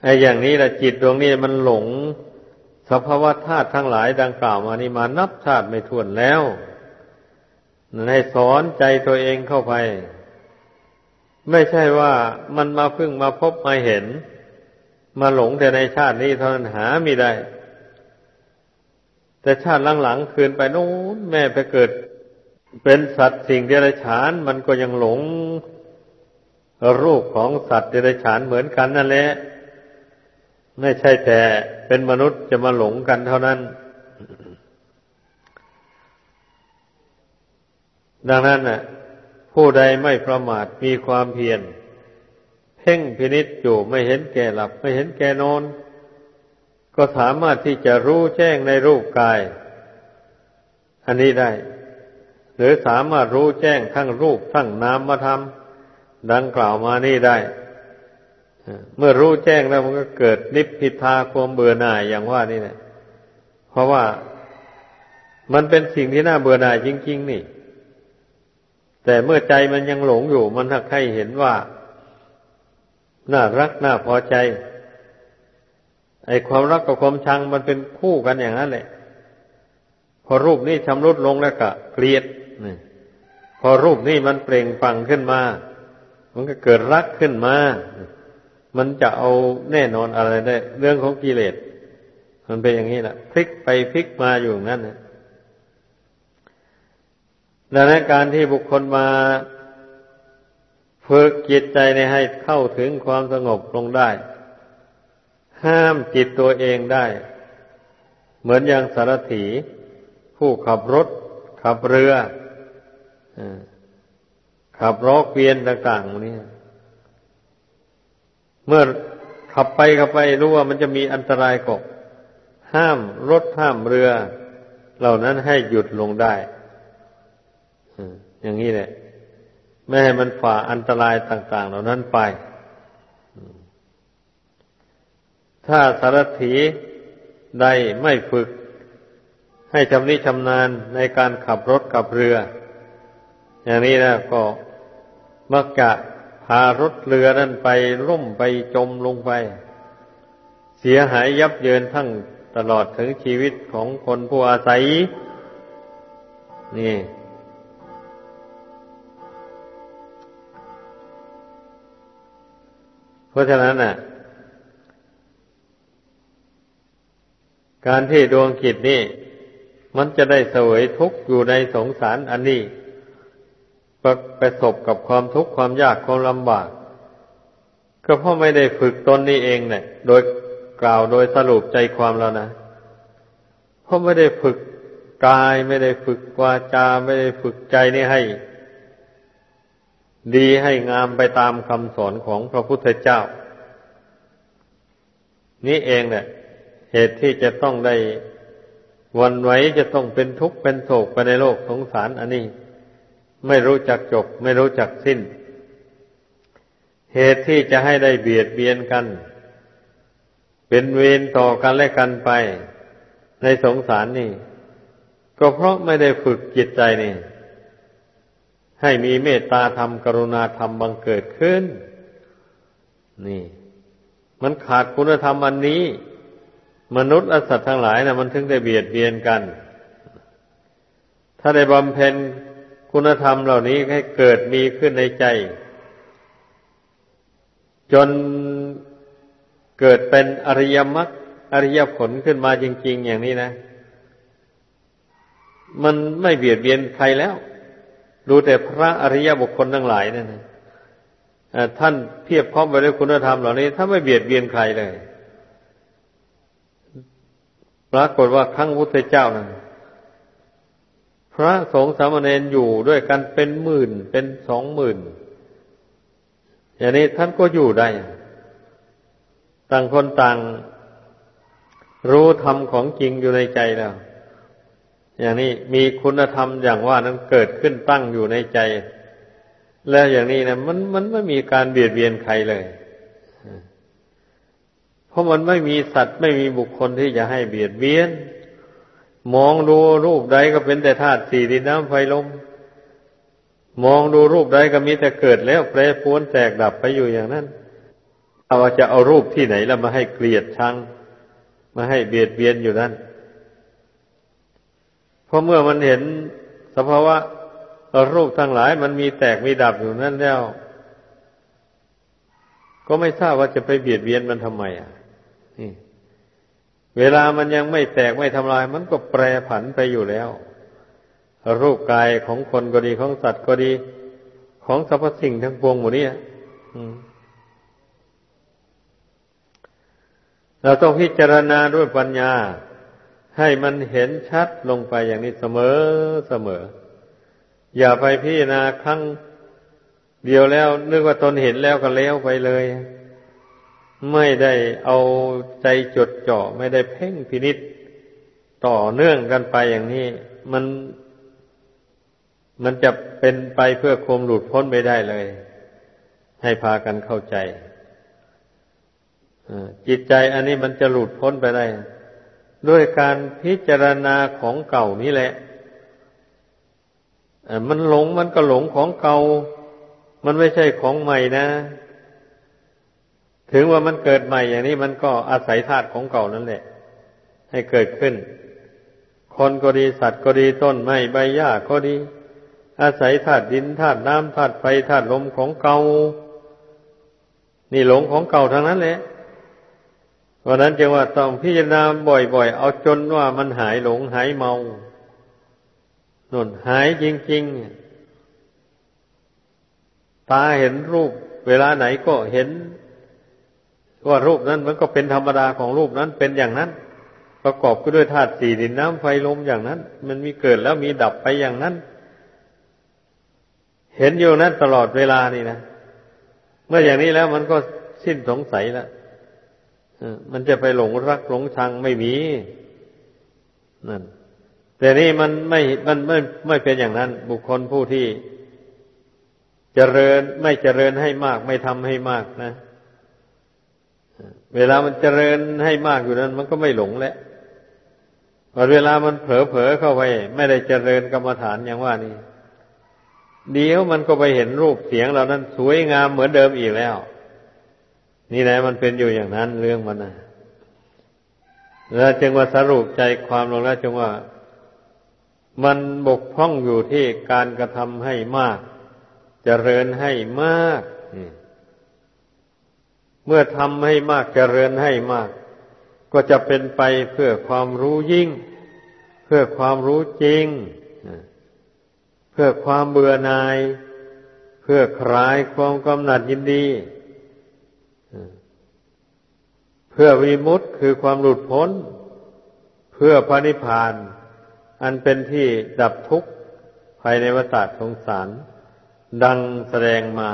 ไอ้อย่างนี้แหละจิตดวงนี้มันหลงสภาวะธาตุทั้งหลายดังกล่าวมานี่มานับชาติไม่ถ้วนแล้วให้สอนใจตัวเองเข้าไป ไม่ใช่ว่ามันมาพึ่งมาพบมาเห็น มาหลงแต่ในชาตินี้เท่านั้นหาไม่ได้ แต่ชาติหลังๆคืนไปโน้นแม่ไปเกิด เป็นสัตว์สิ่งเดรัจฉานมันก็ยังหลงรูปของสัตว์เดรัจฉานเหมือนกันนั่นแหละไม่ใช่แต่เป็นมนุษย์จะมาหลงกันเท่านั้น ดังนั้นน่ะ ผู้ใดไม่ประมาทมีความเพียรเพ่งพินิจอยู่ไม่เห็นแก่หลับ ไม่เห็นแก่นอน ก็สามารถที่จะรู้แจ้งในรูปกาย อันนี้ได้ หรือสามารถรู้แจ้งทั้งรูปทั้งนามธรรมดังกล่าวมานี่ได้ เมื่อรู้แจ้งแล้วมันก็เกิดนิพพิทาความเบื่อหน่ายอย่างว่านี่แหละเพราะว่ามันเป็นสิ่งที่น่าเบื่อหน่ายจริง ๆ นี่ แต่เมื่อใจมันยังหลงอยู่ มันถ้าใครเห็นว่า น่ารักน่าพอใจ ไอ้ความรักกับความชังมันเป็นคู่กันอย่างนั้นแหละพอรูปนี้ชำรุดลงแล้วก็เกลียด พอรูปนี้มันเปล่งปังขึ้นมา มันก็เกิดรักขึ้นมา มันจะเอาแน่นอนอะไรได้ เรื่องของกิเลส มันเป็นอย่างนี้แหละพลิกไปพลิกมาอยู่ยนั้นนะดังนั้นการที่บุคคลมาฝึกจิตใจในให้เข้าถึงความสงบลงได้ ห้ามจิตตัวเองได้ เหมือนอย่างสารถี ผู้ขับรถ ขับเรือ ขับรถเกวียนต่างๆนี่เมื่อขับไปขับไปรู้ว่ามันจะมีอันตรายก็ห้ามรถห้ามเรือ เหล่านั้นให้หยุดลงได้อย่างนี้แหละ ไม่ให้มันฝ่าอันตรายต่าง ๆ เหล่านั้นไป ถ้าสารถีใดไม่ฝึก ให้ชำนิชำนาญในการขับรถขับเรือ อย่างนี้นะก็มักจะพารถเรือนั้นไปร่มไปจมลงไป เสียหายยับเยินทั้งตลอดถึงชีวิตของคนผู้อาศัย นี่ เพราะฉะนั้นน่ะ การที่ดวงกิจนี่ มันจะได้เสวยทุกข์อยู่ในสงสารอันนี้ ประสบกับความทุกข์ความยากความลำบาก ก็เพราะไม่ได้ฝึกตนนี้เองเนี่ยโดยกล่าวโดยสรุปใจความแล้วนะเพราะไม่ได้ฝึกกายไม่ได้ฝึกวาจาไม่ได้ฝึกใจนี่ให้ ดีให้งามไปตามคำสอนของพระพุทธเจ้า นี่เองเนี่ยเหตุที่จะต้องได้วันไหวจะต้องเป็นทุกข์เป็นโศกไปในโลกสงสารอันนี้ ไม่รู้จักจบ ไม่รู้จักสิ้น เหตุที่จะให้ได้เบียดเบียนกัน เป็นเวรต่อกันและกันไป ในสงสารนี่ ก็เพราะไม่ได้ฝึกจิตใจนี่ ให้มีเมตตาธรรมกรุณาธรรมบังเกิดขึ้น นี่ มันขาดคุณธรรมอันนี้ มนุษย์อสัตว์ทั้งหลายนะมันถึงได้เบียดเบียนกัน ถ้าได้บำเพ็ญ คุณธรรมเหล่านี้ให้เกิดมีขึ้นในใจ จนเกิดเป็นอริยมรรคอริยผลขึ้นมาจริง ๆ อย่างนี้นะ มันไม่เบียดเบียนใครแล้ว ดูแต่พระอริยบุคคลทั้งหลายนั่นนะท่านเพียบพร้อมไปด้วยคุณธรรมเหล่านี้ ถ้าไม่เบียดเบียนใครเลย ปรากฏว่าครั้งพุทธเจ้านั้น พระสงฆ์สามเณรอยู่ด้วยกันเป็นหมื่นเป็นสองหมื่นอย่างนี้ท่านก็อยู่ได้ ต่างคนต่าง รู้ธรรมของจริงอยู่ในใจแล้ว อย่างนี้มีคุณธรรมอย่างว่านั้นเกิดขึ้นตั้งอยู่ในใจ แล้วอย่างนี้นะมันมันไม่มีการเบียดเบียนใครเลย เพราะมันไม่มีสัตว์ไม่มีบุคคลที่จะให้เบียดเบียน มองดูรูปใดก็เป็นแต่ธาตุสี่ดินน้ำไฟลม มองดูรูปใดก็มีแต่เกิดแล้วแปรปวนแตกดับไปอยู่อย่างนั้นว่าจะเอารูปที่ไหนแล้วมาให้เกลียดชัง มาให้เบียดเบียนอยู่นั่นเพราะเมื่อมันเห็นสภาวะรูปทั้งหลายมันมีแตกมีดับอยู่นั่นแล้ว ก็ไม่ทราบว่าจะไปเบียดเบียนมันทำไมอะนี่ เวลามันยังไม่แตกไม่ทำลาย มันก็แปรผันไปอยู่แล้ว รูปกายของคนก็ดีของสัตว์ก็ดี ของสรรพสิ่งทั้งปวงหมดนี้เราต้องพิจารณาด้วยปัญญา ให้มันเห็นชัดลงไปอย่างนี้เสมอเสมอ อย่าไปพิจารณาครั้งเดียวแล้ว นึกว่าตนเห็นแล้วก็แล้วไปเลย ไม่ได้เอาใจจดจ่อไม่ได้เพ่งพินิษต่อเนื่องกันไปอย่างนี้ มัน มันจะเป็นไปเพื่อความหลุดพ้นไปได้เลย ให้พากันเข้าใจจิตใจอันนี้มันจะหลุดพ้นไปได้ ด้วยการพิจารณาของเก่านี่แหละมันหลงมันก็หลงของเก่า มันไม่ใช่ของใหม่นะ ถึงว่ามันเกิดใหม่อย่างนี้มันก็อาศัยธาตุของเก่านั่นแหละ ให้เกิดขึ้น คนก็ดีสัตว์ก็ดีต้นไม้ใบหญ้าก็ดี อาศัยธาตุดินธาตุน้ำธาตุไฟธาตุลมของเก่า นี่หลงของเก่าทั้งนั้นแหละพราะนั้นจึงว่าต้องพิจารณาบ่อยๆ เอาจนว่ามันหายหลงหายเมาหนุนหายจริงๆ ตาเห็นรูป เวลาไหนก็เห็น ว่ารูปนั้นมันก็เป็นธรรมดาของรูปนั้นเป็นอย่างนั้น ประกอบก็ด้วยธาตุสี่ดินน้ำไฟลมอย่างนั้น มันมีเกิดแล้วมีดับไปอย่างนั้น เห็นอยู่นั้นตลอดเวลานี่นะเมื่ออย่างนี้แล้วมันก็สิ้นสงสัยแล้วมันจะไปหลงรักหลงชังไม่มีนั่นแต่นี่มันไม่มันไม่ไม่เป็นอย่างนั้น บุคคลผู้ที่เจริญไม่เจริญให้มาก ไม่ทำให้มากนะ เวลามันเจริญให้มากอยู่นั้น มันก็ไม่หลงแล้วพอเวลามันเผลอเผลอเข้าไป ไม่ได้เจริญกรรมฐานอย่างว่านี่เดี๋ยวมันก็ไปเห็นรูปเสียงเหล่านั้น สวยงามเหมือนเดิมอีกแล้ว นี่แหละมันเป็นอยู่อย่างนั้นเรื่องมันนะแล้วจึงว่าสรุปใจความลงแล้วจึงว่า มันบกพร่องอยู่ที่การกระทำให้มากจเจริญให้มาก เมื่อทำให้มากจเจริญให้มาก ก็จะเป็นไปเพื่อความรู้ยิ่ง เพื่อความรู้จริง เพื่อความเบื่อหน่าย เพื่อคลายความกำหนัดยินดี เพื่อวิมุตต์คือความหลุดพ้น เพื่อพระนิพพาน อันเป็นที่ดับทุกข์ภายในวัฏสงสาร ดังแสดงมา